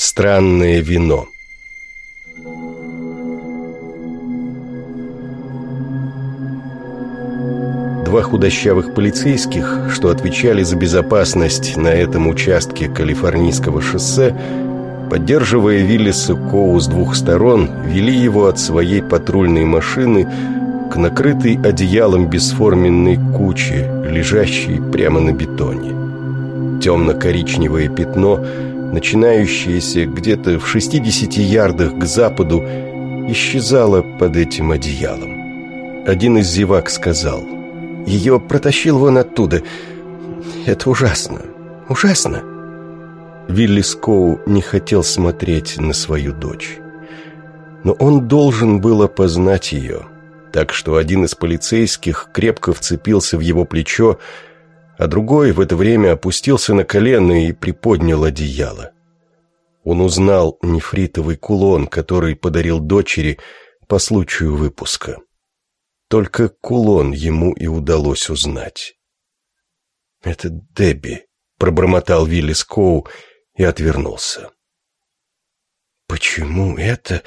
Странное вино Два худощавых полицейских, что отвечали за безопасность на этом участке Калифорнийского шоссе, поддерживая Виллиса Коу с двух сторон, вели его от своей патрульной машины к накрытой одеялом бесформенной куче, лежащей прямо на бетоне. Темно-коричневое пятно, начинающееся где-то в 60 ярдах к западу, исчезало под этим одеялом. Один из зевак сказал – ее протащил вон оттуда. Это ужасно. Ужасно. Вилли Скоу не хотел смотреть на свою дочь. Но он должен был опознать ее. Так что один из полицейских крепко вцепился в его плечо, а другой в это время опустился на колено и приподнял одеяло. Он узнал нефритовый кулон, который подарил дочери по случаю выпуска. Только кулон ему и удалось узнать. «Это Дебби», — пробормотал Вилли Скоу и отвернулся. «Почему это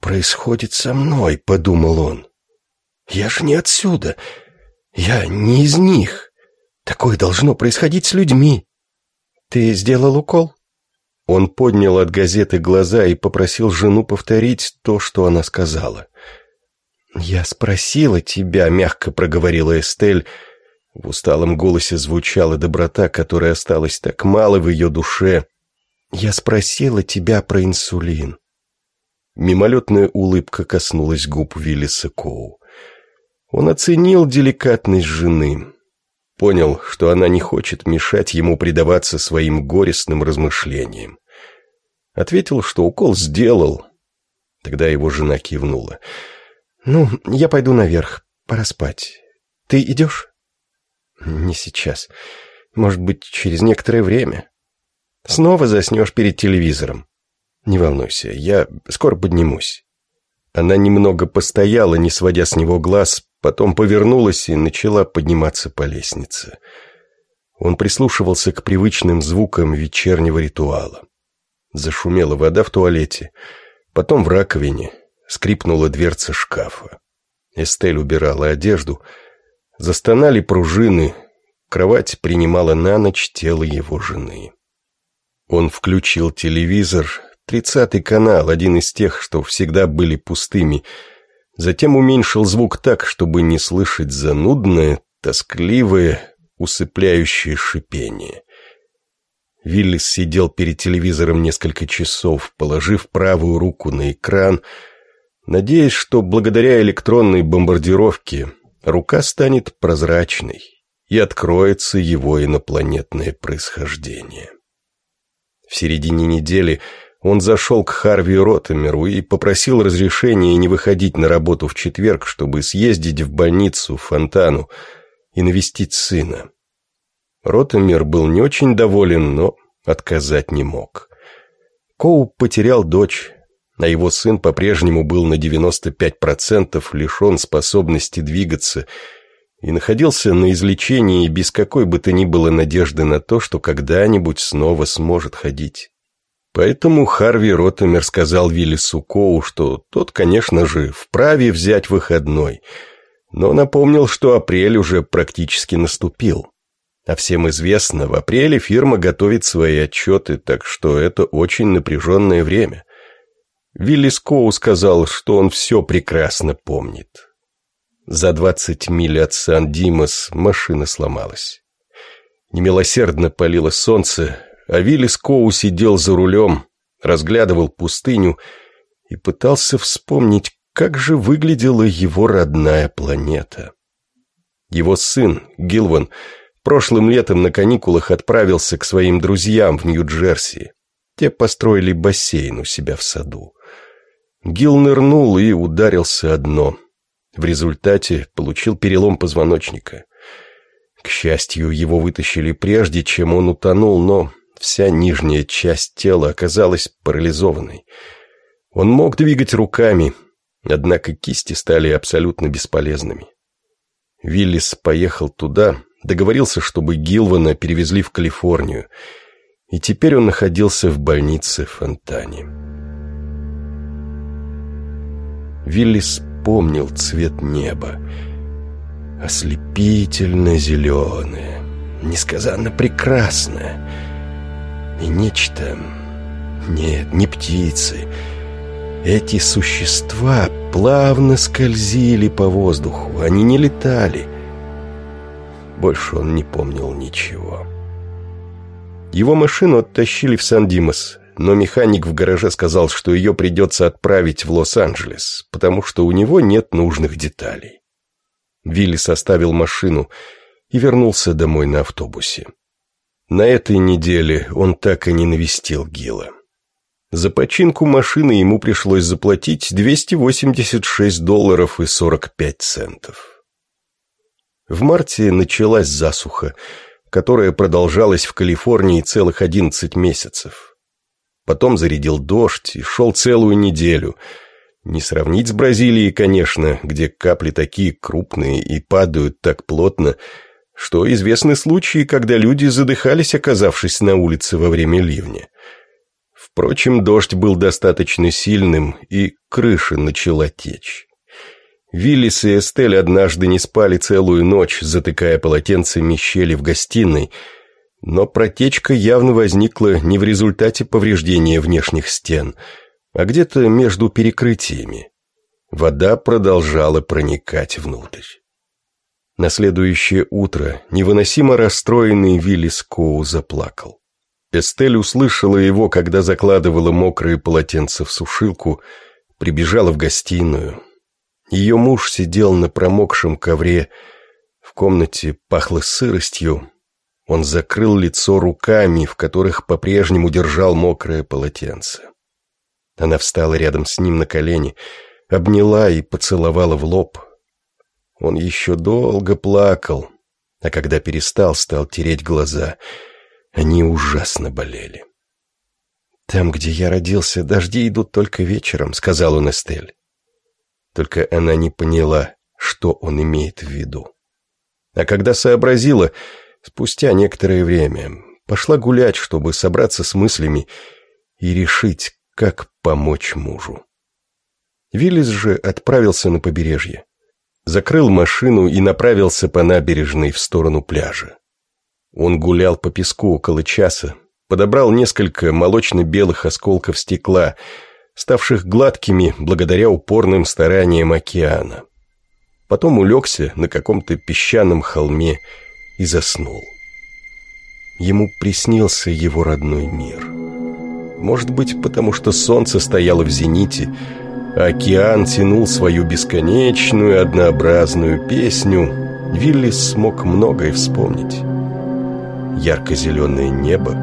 происходит со мной?» — подумал он. «Я же не отсюда. Я не из них. Такое должно происходить с людьми. Ты сделал укол?» Он поднял от газеты глаза и попросил жену повторить то, что она сказала. «Я спросила тебя», — мягко проговорила Эстель. В усталом голосе звучала доброта, которая осталась так мало в ее душе. «Я спросила тебя про инсулин». Мимолетная улыбка коснулась губ Виллиса Коу. Он оценил деликатность жены. Понял, что она не хочет мешать ему предаваться своим горестным размышлениям. Ответил, что укол сделал. Тогда его жена кивнула. — «Ну, я пойду наверх. Пора спать. Ты идешь?» «Не сейчас. Может быть, через некоторое время. Снова заснешь перед телевизором. Не волнуйся, я скоро поднимусь». Она немного постояла, не сводя с него глаз, потом повернулась и начала подниматься по лестнице. Он прислушивался к привычным звукам вечернего ритуала. Зашумела вода в туалете, потом в раковине — Скрипнула дверца шкафа. Эстель убирала одежду. Застонали пружины. Кровать принимала на ночь тело его жены. Он включил телевизор, тридцатый канал, один из тех, что всегда были пустыми, затем уменьшил звук так, чтобы не слышать занудное, тоскливое, усыпляющее шипение. Виллис сидел перед телевизором несколько часов, положив правую руку на экран — надеясь, что благодаря электронной бомбардировке рука станет прозрачной и откроется его инопланетное происхождение. В середине недели он зашел к Харви Ротемеру и попросил разрешения не выходить на работу в четверг, чтобы съездить в больницу, в Фонтану, и навестить сына. Ротемер был не очень доволен, но отказать не мог. Коу потерял дочь, а его сын по-прежнему был на 95% лишен способности двигаться и находился на излечении без какой бы то ни было надежды на то, что когда-нибудь снова сможет ходить. Поэтому Харви Ротемер сказал Виллису Коу, что тот, конечно же, вправе взять выходной, но напомнил, что апрель уже практически наступил. А всем известно, в апреле фирма готовит свои отчеты, так что это очень напряженное время – Вилли Скоу сказал, что он все прекрасно помнит. За двадцать миль от Сан-Димас машина сломалась. Немилосердно палило солнце, а Вилли Скоу сидел за рулем, разглядывал пустыню и пытался вспомнить, как же выглядела его родная планета. Его сын, Гилван, прошлым летом на каникулах отправился к своим друзьям в Нью-Джерси. Те построили бассейн у себя в саду. Гил нырнул и ударился о дно. В результате получил перелом позвоночника. К счастью, его вытащили прежде, чем он утонул, но вся нижняя часть тела оказалась парализованной. Он мог двигать руками, однако кисти стали абсолютно бесполезными. Виллис поехал туда, договорился, чтобы Гилвана перевезли в Калифорнию, и теперь он находился в больнице Фонтане. Виллис помнил цвет неба. Ослепительно зеленое, несказанно прекрасное. И нечто... Нет, не птицы. Эти существа плавно скользили по воздуху, они не летали. Больше он не помнил ничего. Его машину оттащили в Сан-Димас, но механик в гараже сказал, что ее придется отправить в Лос-Анджелес, потому что у него нет нужных деталей. Вилли составил машину и вернулся домой на автобусе. На этой неделе он так и не навестил Гила. За починку машины ему пришлось заплатить 286 долларов и 45 центов. В марте началась засуха – которая продолжалась в Калифорнии целых 11 месяцев. Потом зарядил дождь и шел целую неделю. Не сравнить с Бразилией, конечно, где капли такие крупные и падают так плотно, что известны случаи, когда люди задыхались, оказавшись на улице во время ливня. Впрочем, дождь был достаточно сильным, и крыша начала течь. Виллис и Эстель однажды не спали целую ночь, затыкая полотенцами щели в гостиной, но протечка явно возникла не в результате повреждения внешних стен, а где-то между перекрытиями. Вода продолжала проникать внутрь. На следующее утро невыносимо расстроенный Виллис Коу заплакал. Эстель услышала его, когда закладывала мокрые полотенца в сушилку, прибежала в гостиную, ее муж сидел на промокшем ковре. В комнате пахло сыростью. Он закрыл лицо руками, в которых по-прежнему держал мокрое полотенце. Она встала рядом с ним на колени, обняла и поцеловала в лоб. Он еще долго плакал, а когда перестал, стал тереть глаза. Они ужасно болели. «Там, где я родился, дожди идут только вечером», — сказал он Эстель. Только она не поняла, что он имеет в виду. А когда сообразила, спустя некоторое время, пошла гулять, чтобы собраться с мыслями и решить, как помочь мужу. Виллис же отправился на побережье. Закрыл машину и направился по набережной в сторону пляжа. Он гулял по песку около часа, подобрал несколько молочно-белых осколков стекла — ставших гладкими благодаря упорным стараниям океана. Потом улегся на каком-то песчаном холме и заснул. Ему приснился его родной мир. Может быть, потому что солнце стояло в зените, океан тянул свою бесконечную однообразную песню, Виллис смог многое вспомнить. Ярко-зеленое небо,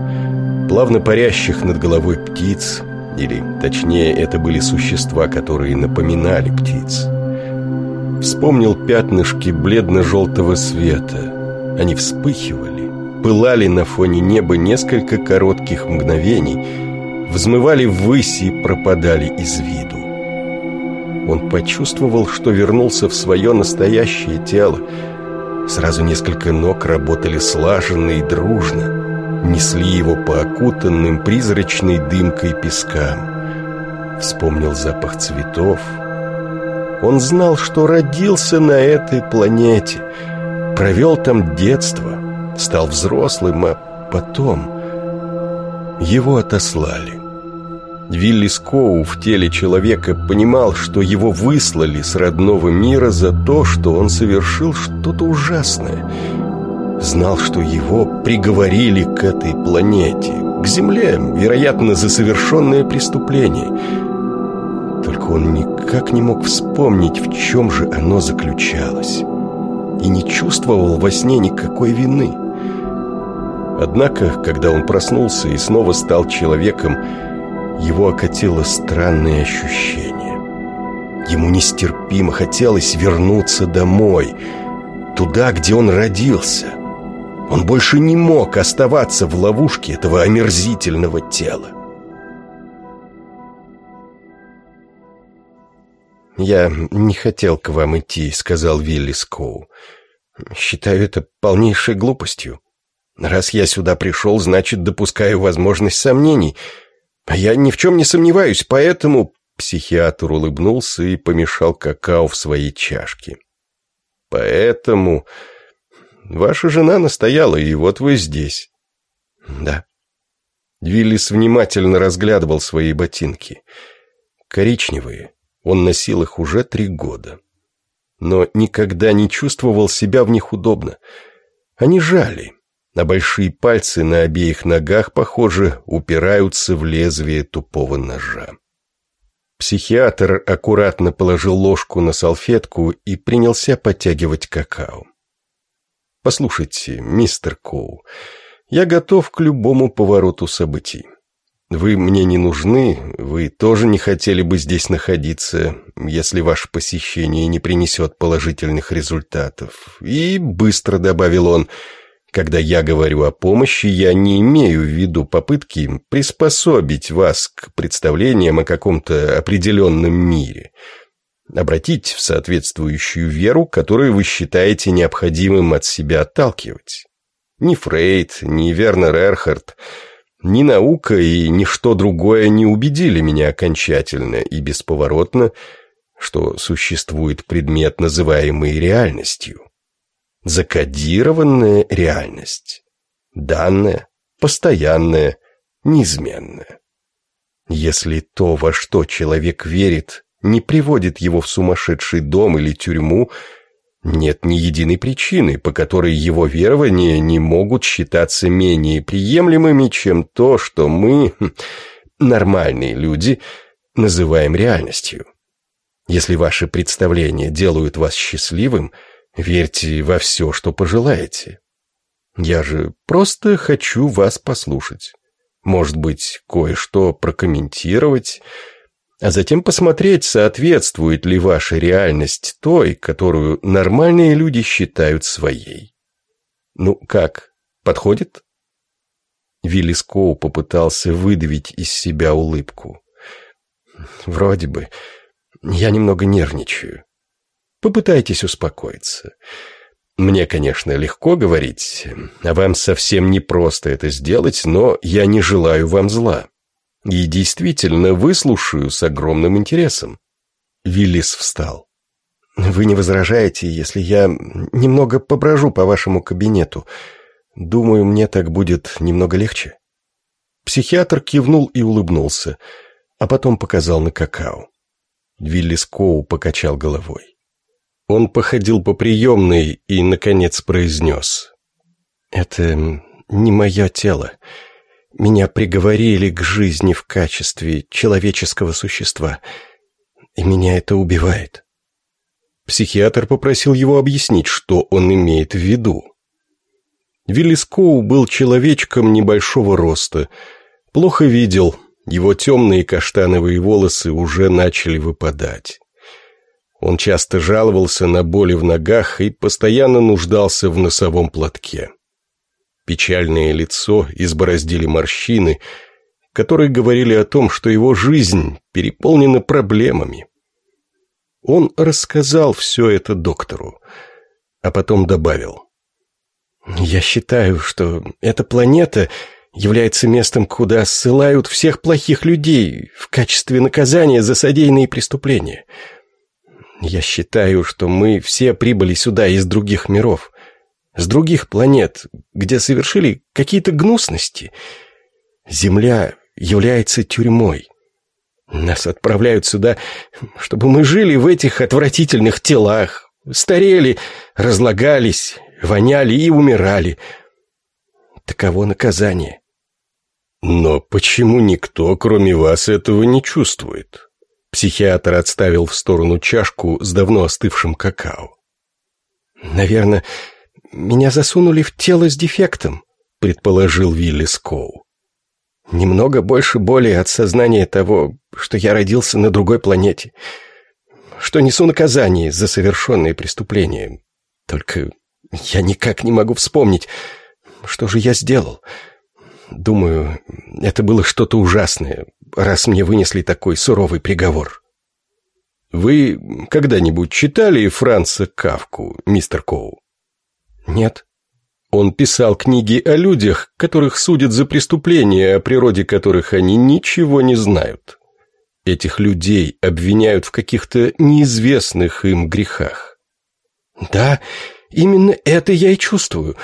плавно парящих над головой птиц, или, точнее, это были существа, которые напоминали птиц. Вспомнил пятнышки бледно-желтого света. Они вспыхивали, пылали на фоне неба несколько коротких мгновений, взмывали ввысь и пропадали из виду. Он почувствовал, что вернулся в свое настоящее тело. Сразу несколько ног работали слаженно и дружно несли его по окутанным призрачной дымкой пескам. Вспомнил запах цветов. Он знал, что родился на этой планете, провел там детство, стал взрослым, а потом его отослали. Вилли Скоу в теле человека понимал, что его выслали с родного мира за то, что он совершил что-то ужасное – знал, что его приговорили к этой планете, к Земле, вероятно, за совершенное преступление. Только он никак не мог вспомнить, в чем же оно заключалось, и не чувствовал во сне никакой вины. Однако, когда он проснулся и снова стал человеком, его окатило странное ощущение. Ему нестерпимо хотелось вернуться домой, туда, где он родился – он больше не мог оставаться в ловушке этого омерзительного тела. «Я не хотел к вам идти», — сказал Вилли Скоу. «Считаю это полнейшей глупостью. Раз я сюда пришел, значит, допускаю возможность сомнений. А я ни в чем не сомневаюсь, поэтому...» Психиатр улыбнулся и помешал какао в своей чашке. «Поэтому...» Ваша жена настояла, и вот вы здесь. Да. Виллис внимательно разглядывал свои ботинки. Коричневые. Он носил их уже три года. Но никогда не чувствовал себя в них удобно. Они жали, а большие пальцы на обеих ногах, похоже, упираются в лезвие тупого ножа. Психиатр аккуратно положил ложку на салфетку и принялся подтягивать какао. Послушайте, мистер Коу, я готов к любому повороту событий. Вы мне не нужны, вы тоже не хотели бы здесь находиться, если ваше посещение не принесет положительных результатов. И быстро добавил он, когда я говорю о помощи, я не имею в виду попытки приспособить вас к представлениям о каком-то определенном мире – обратить в соответствующую веру, которую вы считаете необходимым от себя отталкивать. Ни Фрейд, ни Вернер Эрхард, ни наука и ничто другое не убедили меня окончательно и бесповоротно, что существует предмет, называемый реальностью. Закодированная реальность. Данная, постоянная, неизменная. Если то, во что человек верит, не приводит его в сумасшедший дом или тюрьму, нет ни единой причины, по которой его верования не могут считаться менее приемлемыми, чем то, что мы, хм, нормальные люди, называем реальностью. Если ваши представления делают вас счастливым, верьте во все, что пожелаете. Я же просто хочу вас послушать. Может быть, кое-что прокомментировать, а затем посмотреть, соответствует ли ваша реальность той, которую нормальные люди считают своей. Ну как, подходит? Вилли Скоу попытался выдавить из себя улыбку. Вроде бы. Я немного нервничаю. Попытайтесь успокоиться. Мне, конечно, легко говорить, а вам совсем непросто это сделать, но я не желаю вам зла. И действительно выслушаю с огромным интересом. Виллис встал. «Вы не возражаете, если я немного поброжу по вашему кабинету? Думаю, мне так будет немного легче». Психиатр кивнул и улыбнулся, а потом показал на какао. Виллис Коу покачал головой. Он походил по приемной и, наконец, произнес. «Это не мое тело. Меня приговорили к жизни в качестве человеческого существа, и меня это убивает. Психиатр попросил его объяснить, что он имеет в виду. Виллис Коу был человечком небольшого роста, плохо видел, его темные каштановые волосы уже начали выпадать. Он часто жаловался на боли в ногах и постоянно нуждался в носовом платке. Печальное лицо избороздили морщины, которые говорили о том, что его жизнь переполнена проблемами. Он рассказал все это доктору, а потом добавил. «Я считаю, что эта планета является местом, куда ссылают всех плохих людей в качестве наказания за содеянные преступления. Я считаю, что мы все прибыли сюда из других миров с других планет, где совершили какие-то гнусности. Земля является тюрьмой. Нас отправляют сюда, чтобы мы жили в этих отвратительных телах, старели, разлагались, воняли и умирали. Таково наказание. Но почему никто, кроме вас, этого не чувствует? Психиатр отставил в сторону чашку с давно остывшим какао. Наверное, меня засунули в тело с дефектом», — предположил Вилли Скоу. «Немного больше боли от сознания того, что я родился на другой планете, что несу наказание за совершенные преступления. Только я никак не могу вспомнить, что же я сделал. Думаю, это было что-то ужасное, раз мне вынесли такой суровый приговор». «Вы когда-нибудь читали Франца Кавку, мистер Коу?» «Нет». Он писал книги о людях, которых судят за преступления, о природе которых они ничего не знают. Этих людей обвиняют в каких-то неизвестных им грехах. Да, именно это я и чувствую.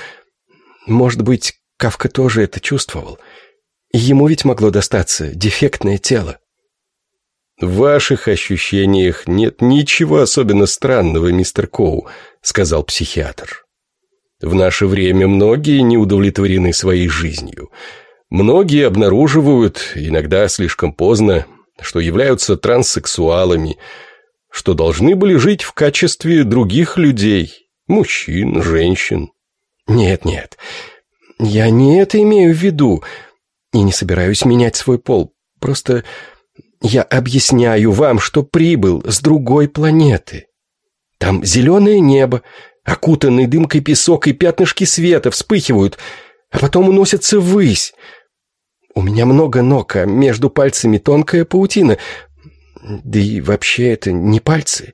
Может быть, Кавка тоже это чувствовал. Ему ведь могло достаться дефектное тело. «В ваших ощущениях нет ничего особенно странного, мистер Коу», — сказал психиатр. «В наше время многие не удовлетворены своей жизнью. Многие обнаруживают, иногда слишком поздно, что являются транссексуалами, что должны были жить в качестве других людей, мужчин, женщин. Нет, нет, я не это имею в виду и не собираюсь менять свой пол. Просто я объясняю вам, что прибыл с другой планеты. Там зеленое небо, окутанный дымкой песок и пятнышки света вспыхивают, а потом уносятся ввысь. У меня много ног, а между пальцами тонкая паутина. Да и вообще это не пальцы.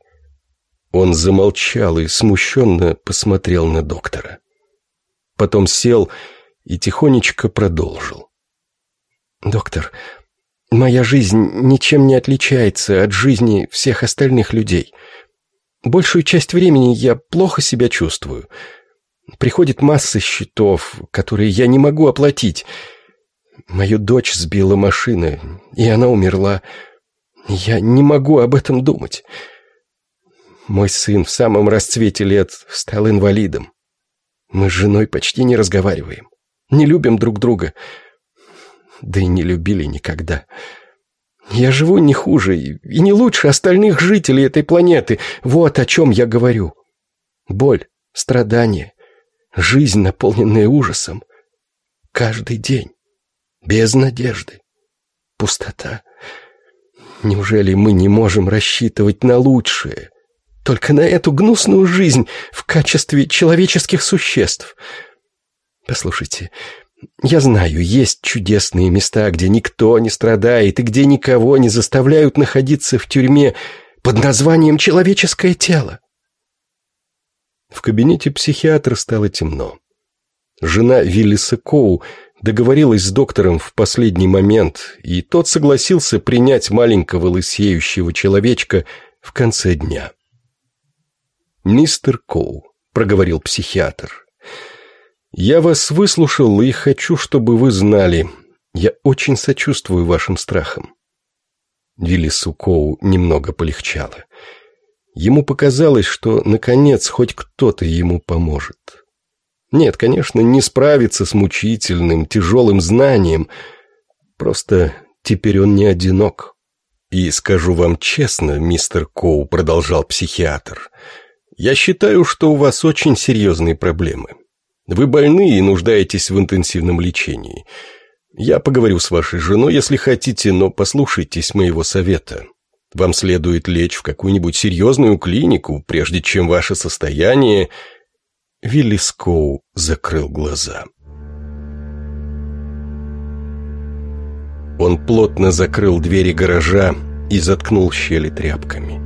Он замолчал и смущенно посмотрел на доктора. Потом сел и тихонечко продолжил. «Доктор, моя жизнь ничем не отличается от жизни всех остальных людей. Большую часть времени я плохо себя чувствую. Приходит масса счетов, которые я не могу оплатить». Мою дочь сбила машина, и она умерла. Я не могу об этом думать. Мой сын в самом расцвете лет стал инвалидом. Мы с женой почти не разговариваем. Не любим друг друга. Да и не любили никогда. Я живу не хуже и не лучше остальных жителей этой планеты. Вот о чем я говорю. Боль, страдания, жизнь, наполненная ужасом. Каждый день без надежды. Пустота. Неужели мы не можем рассчитывать на лучшее? Только на эту гнусную жизнь в качестве человеческих существ. Послушайте, я знаю, есть чудесные места, где никто не страдает и где никого не заставляют находиться в тюрьме под названием «человеческое тело». В кабинете психиатра стало темно. Жена Виллиса Коу договорилась с доктором в последний момент, и тот согласился принять маленького лысеющего человечка в конце дня. «Мистер Коу», — проговорил психиатр, — «я вас выслушал и хочу, чтобы вы знали, я очень сочувствую вашим страхам». Виллису Коу немного полегчало. Ему показалось, что, наконец, хоть кто-то ему поможет. Нет, конечно, не справиться с мучительным, тяжелым знанием. Просто теперь он не одинок. И скажу вам честно, мистер Коу, продолжал психиатр, я считаю, что у вас очень серьезные проблемы. Вы больны и нуждаетесь в интенсивном лечении. Я поговорю с вашей женой, если хотите, но послушайтесь моего совета. Вам следует лечь в какую-нибудь серьезную клинику, прежде чем ваше состояние Вилли Скоу закрыл глаза. Он плотно закрыл двери гаража и заткнул щели тряпками.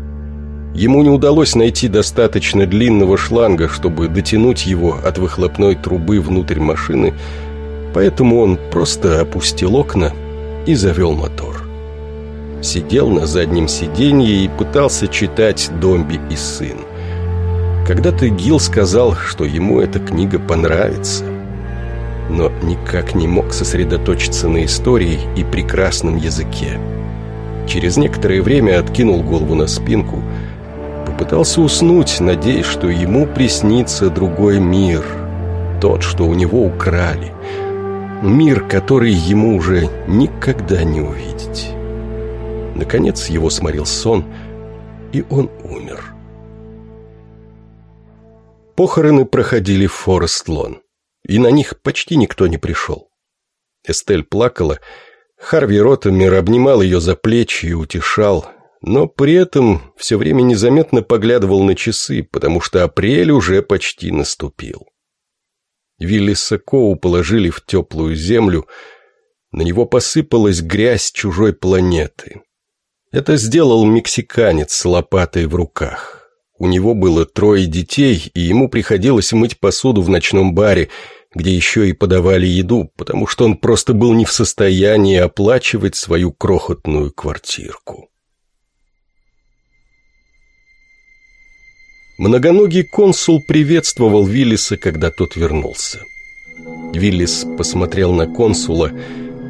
Ему не удалось найти достаточно длинного шланга, чтобы дотянуть его от выхлопной трубы внутрь машины, поэтому он просто опустил окна и завел мотор. Сидел на заднем сиденье и пытался читать «Домби и сын». Когда-то Гил сказал, что ему эта книга понравится. Но никак не мог сосредоточиться на истории и прекрасном языке. Через некоторое время откинул голову на спинку, попытался уснуть, надеясь, что ему приснится другой мир. Тот, что у него украли. Мир, который ему уже никогда не увидеть. Наконец его сморил сон, и он умер. Похороны проходили в Форест-Лон, и на них почти никто не пришел. Эстель плакала, Харви Ротомер обнимал ее за плечи и утешал, но при этом все время незаметно поглядывал на часы, потому что апрель уже почти наступил. Виллиса Коу положили в теплую землю, на него посыпалась грязь чужой планеты. Это сделал мексиканец с лопатой в руках. У него было трое детей, и ему приходилось мыть посуду в ночном баре, где еще и подавали еду, потому что он просто был не в состоянии оплачивать свою крохотную квартирку. Многоногий консул приветствовал Виллиса, когда тот вернулся. Виллис посмотрел на консула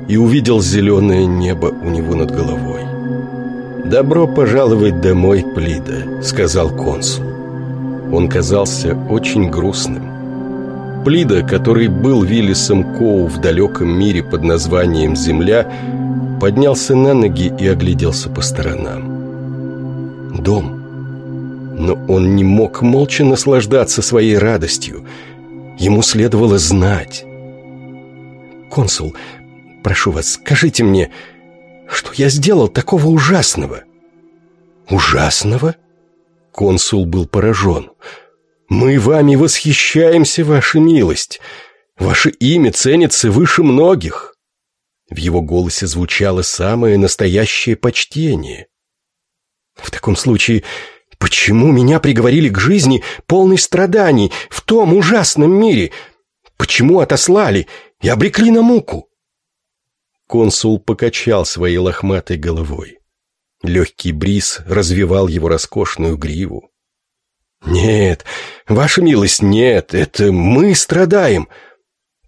и увидел зеленое небо у него над головой. «Добро пожаловать домой, Плида», — сказал консул. Он казался очень грустным. Плида, который был Виллисом Коу в далеком мире под названием «Земля», поднялся на ноги и огляделся по сторонам. Дом. Но он не мог молча наслаждаться своей радостью. Ему следовало знать. «Консул, прошу вас, скажите мне, что я сделал такого ужасного?» «Ужасного?» Консул был поражен. «Мы вами восхищаемся, ваша милость. Ваше имя ценится выше многих». В его голосе звучало самое настоящее почтение. «В таком случае, почему меня приговорили к жизни полной страданий в том ужасном мире? Почему отослали и обрекли на муку?» Консул покачал своей лохматой головой. Легкий бриз развивал его роскошную гриву. «Нет, ваша милость, нет, это мы страдаем.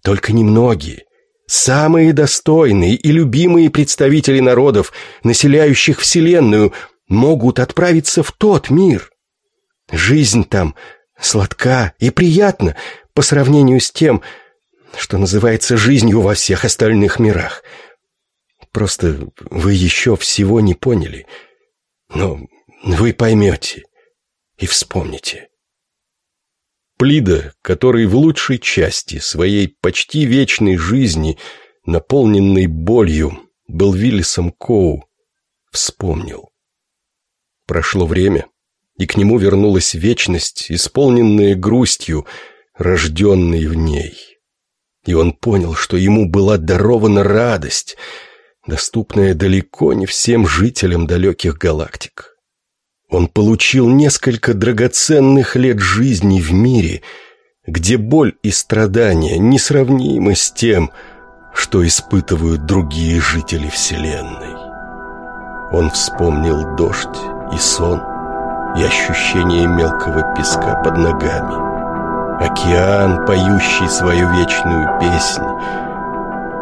Только немногие, самые достойные и любимые представители народов, населяющих Вселенную, могут отправиться в тот мир. Жизнь там сладка и приятна по сравнению с тем, что называется жизнью во всех остальных мирах». Просто вы еще всего не поняли. Но вы поймете и вспомните. Плида, который в лучшей части своей почти вечной жизни, наполненной болью, был Виллисом Коу, вспомнил. Прошло время, и к нему вернулась вечность, исполненная грустью, рожденной в ней. И он понял, что ему была дарована радость — доступное далеко не всем жителям далеких галактик. Он получил несколько драгоценных лет жизни в мире, где боль и страдания несравнимы с тем, что испытывают другие жители Вселенной. Он вспомнил дождь и сон, и ощущение мелкого песка под ногами, океан, поющий свою вечную песнь,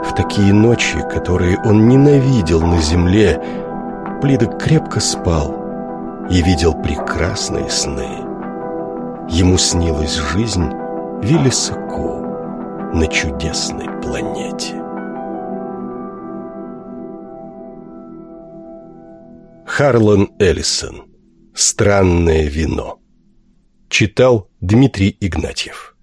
в такие ночи, которые он ненавидел на земле, Плидок крепко спал и видел прекрасные сны. Ему снилась жизнь Виллиса Ку на чудесной планете. Харлан Эллисон. «Странное вино» Читал Дмитрий Игнатьев